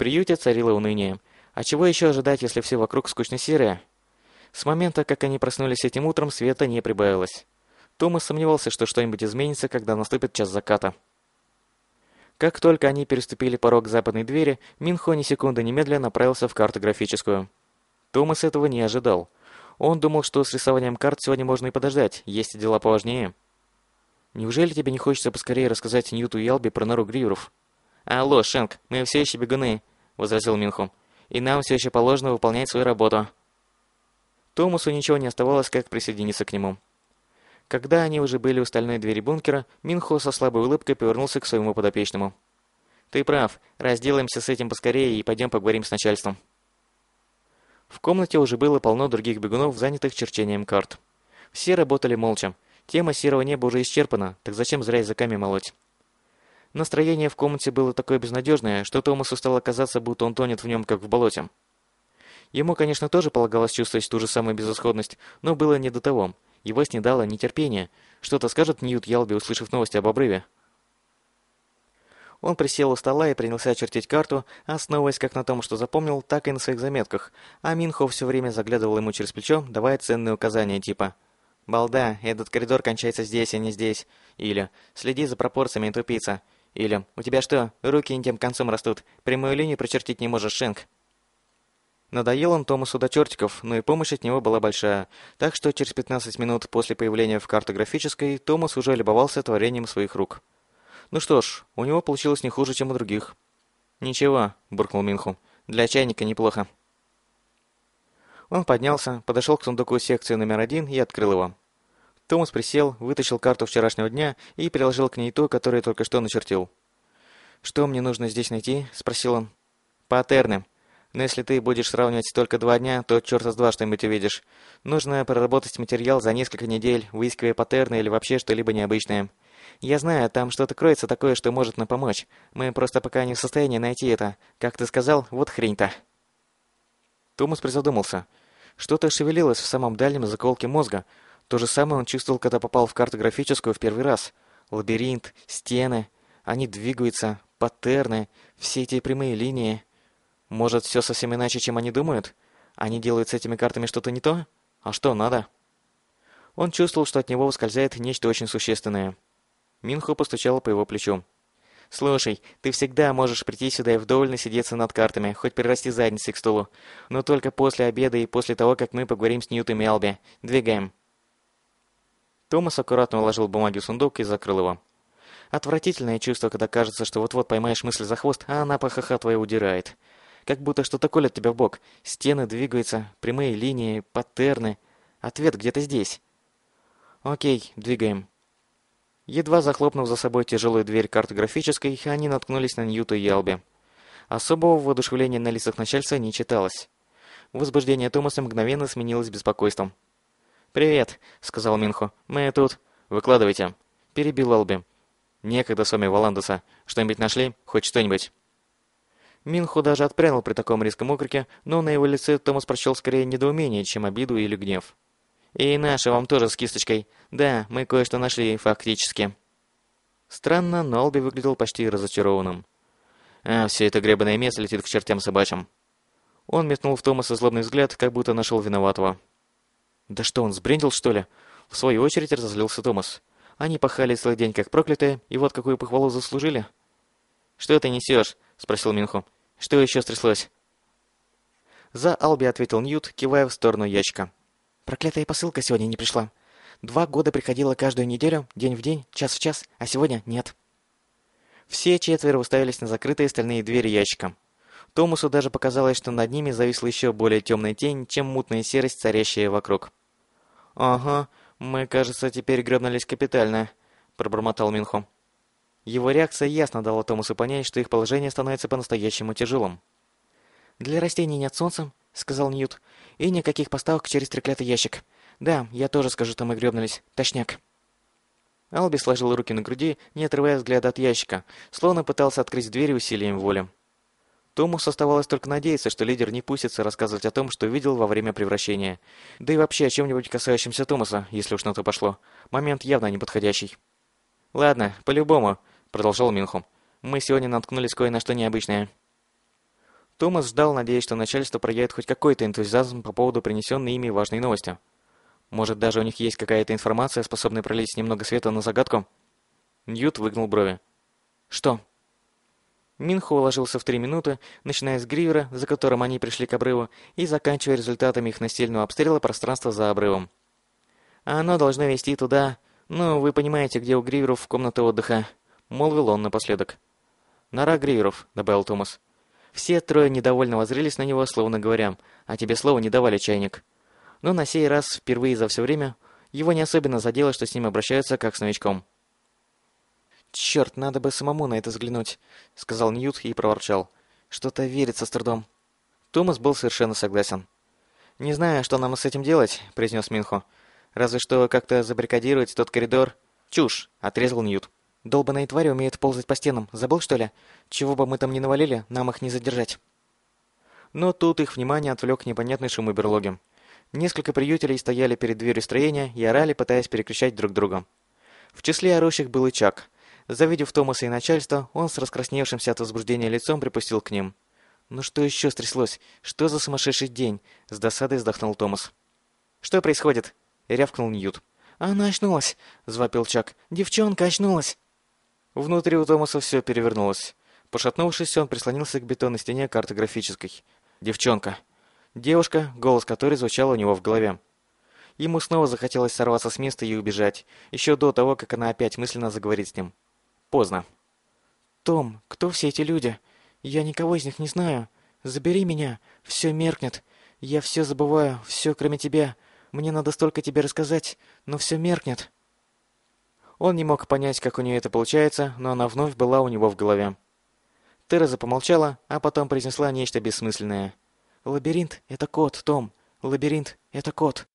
приюте царило уныние. А чего еще ожидать, если все вокруг скучно серое? С момента, как они проснулись этим утром, света не прибавилось. Томас сомневался, что что-нибудь изменится, когда наступит час заката. Как только они переступили порог западной двери, Минхо ни секунды немедленно направился в картографическую. Томас этого не ожидал. Он думал, что с рисованием карт сегодня можно и подождать, есть дела поважнее. Неужели тебе не хочется поскорее рассказать Ньюту и Алби про нору Гриверов? «Алло, Шенк, мы все еще бегуны», — возразил Минху. «И нам все еще положено выполнять свою работу». Томасу ничего не оставалось, как присоединиться к нему. Когда они уже были у стальной двери бункера, Минхо со слабой улыбкой повернулся к своему подопечному. «Ты прав. Разделаемся с этим поскорее и пойдем поговорим с начальством». В комнате уже было полно других бегунов, занятых черчением карт. Все работали молча. Тема серого неба уже исчерпана, так зачем зря языками молоть? Настроение в комнате было такое безнадежное, что Томасу стало казаться, будто он тонет в нем, как в болоте. Ему, конечно, тоже полагалось чувствовать ту же самую безысходность, но было не до того. Его снедало нетерпение. Что-то скажет Ньют Ялби, услышав новости об обрыве. Он присел у стола и принялся чертить карту, основываясь как на том, что запомнил, так и на своих заметках, а Минхо все время заглядывал ему через плечо, давая ценные указания типа «Балда, этот коридор кончается здесь, а не здесь», или «Следи за пропорциями, тупица», или «У тебя что, руки не тем концом растут, прямую линию прочертить не можешь, Шенк?» Надоел он Томасу до чертиков, но и помощь от него была большая, так что через 15 минут после появления в картографической Томас уже любовался творением своих рук. Ну что ж, у него получилось не хуже, чем у других. «Ничего», — буркнул Минху, — «для чайника неплохо». Он поднялся, подошел к сундуку секции номер один и открыл его. Томас присел, вытащил карту вчерашнего дня и приложил к ней ту, которую только что начертил. «Что мне нужно здесь найти?» — спросил он. «Паттерны», но если ты будешь сравнивать только два дня, то черта с два что-нибудь увидишь. Нужно проработать материал за несколько недель, выискивая паттерны или вообще что-либо необычное. Я знаю, там что-то кроется такое, что может нам помочь. Мы просто пока не в состоянии найти это. Как ты сказал, вот хрень-то. Томас призадумался. Что-то шевелилось в самом дальнем заколке мозга. То же самое он чувствовал, когда попал в картографическую в первый раз. Лабиринт, стены, они двигаются, паттерны, все эти прямые линии. Может, все совсем иначе, чем они думают? Они делают с этими картами что-то не то? А что надо? Он чувствовал, что от него ускользает нечто очень существенное. Минхо постучал по его плечу. «Слушай, ты всегда можешь прийти сюда и вдоволь насидеться над картами, хоть прирасти задницей к столу. Но только после обеда и после того, как мы поговорим с Ньютом и Алби. Двигаем». Томас аккуратно уложил бумаги в сундук и закрыл его. Отвратительное чувство, когда кажется, что вот-вот поймаешь мысль за хвост, а она похохатывая удирает как будто что-то колет тебя в бок. Стены двигаются, прямые линии, паттерны. Ответ где-то здесь. Окей, двигаем. Едва захлопнув за собой тяжелую дверь картографической, они наткнулись на Ньюта и Ялби. Особого воодушевления на лицах начальства не читалось. Возбуждение Томаса мгновенно сменилось беспокойством. «Привет», — сказал Минхо. «Мы тут. Выкладывайте». Перебил Алби. «Некогда с вами Валандуса. Что-нибудь нашли? Хоть что-нибудь?» Минху даже отпрянул при таком резком окрике, но на его лице Томас прочел скорее недоумение, чем обиду или гнев. «И наши вам тоже с кисточкой. Да, мы кое-что нашли, фактически». Странно, но Алби выглядел почти разочарованным. «А, все это гребаное место летит к чертям собачьим». Он метнул в Томаса злобный взгляд, как будто нашел виноватого. «Да что, он сбрендил, что ли?» В свою очередь разозлился Томас. «Они пахали целый день как проклятые, и вот какую похвалу заслужили». «Что ты несешь?» спросил Минху. Что еще стряслось? За Алби ответил Ньют, кивая в сторону ящика. Проклятая посылка сегодня не пришла. Два года приходила каждую неделю, день в день, час в час, а сегодня нет. Все четверо уставились на закрытые стальные двери ящика. Томасу даже показалось, что над ними зависла еще более темная тень, чем мутная серость, царящая вокруг. «Ага, мы, кажется, теперь гребнулись капитально», — пробормотал Минхо. Его реакция ясно дала Томасу понять, что их положение становится по-настоящему тяжелым. «Для растений нет солнца», — сказал Ньют, — «и никаких поставок через треклятый ящик. Да, я тоже скажу, что мы гребнулись. Точняк». Алби сложил руки на груди, не отрывая взгляда от ящика, словно пытался открыть дверь усилием воли. Томасу оставалось только надеяться, что лидер не пустится рассказывать о том, что видел во время превращения. Да и вообще о чем-нибудь касающемся Томаса, если уж на то пошло. Момент явно неподходящий. «Ладно, по-любому», продолжал Минху. Мы сегодня наткнулись кое на что необычное. Томас ждал, надеясь, что начальство проявит хоть какой-то энтузиазм по поводу принесенной ими важной новости. Может, даже у них есть какая-то информация, способная пролить немного света на загадку? Ньют выгнул брови. «Что?» Минхо уложился в три минуты, начиная с гривера, за которым они пришли к обрыву, и заканчивая результатами их настильного обстрела пространства за обрывом. А «Оно должно вести туда, ну, вы понимаете, где у гриверов комната отдыха», — молвил он напоследок. «Нора гриверов», — добавил Томас. Все трое недовольно воззрелись на него, словно говоря, «А тебе слова не давали, чайник». Но на сей раз, впервые за все время, его не особенно задело, что с ним обращаются как с новичком. «Черт, надо бы самому на это взглянуть», — сказал Ньют и проворчал. «Что-то верится с трудом». Томас был совершенно согласен. «Не знаю, что нам с этим делать», — произнес Минхо. «Разве что как-то забаррикадировать тот коридор». «Чушь», — отрезал Ньют. «Долбаные твари умеют ползать по стенам. Забыл, что ли? Чего бы мы там ни навалили, нам их не задержать». Но тут их внимание отвлек непонятный шум и. Несколько приютелей стояли перед дверью строения и орали, пытаясь перекричать друг друга. В числе орущих был и Чак — Завидев Томаса и начальство, он с раскрасневшимся от возбуждения лицом припустил к ним. «Ну что еще стряслось? Что за сумасшедший день?» С досадой вздохнул Томас. «Что происходит?» — рявкнул Ньют. «Она очнулась!» — звопил Чак. «Девчонка очнулась!» Внутри у Томаса все перевернулось. Пошатнувшись, он прислонился к бетонной стене картографической. «Девчонка!» Девушка, голос которой звучал у него в голове. Ему снова захотелось сорваться с места и убежать, еще до того, как она опять мысленно заговорит с ним. Поздно. «Том, кто все эти люди? Я никого из них не знаю. Забери меня. Все меркнет. Я все забываю, все кроме тебя. Мне надо столько тебе рассказать, но все меркнет». Он не мог понять, как у нее это получается, но она вновь была у него в голове. Тереза помолчала, а потом произнесла нечто бессмысленное. «Лабиринт — это кот, Том. Лабиринт — это кот».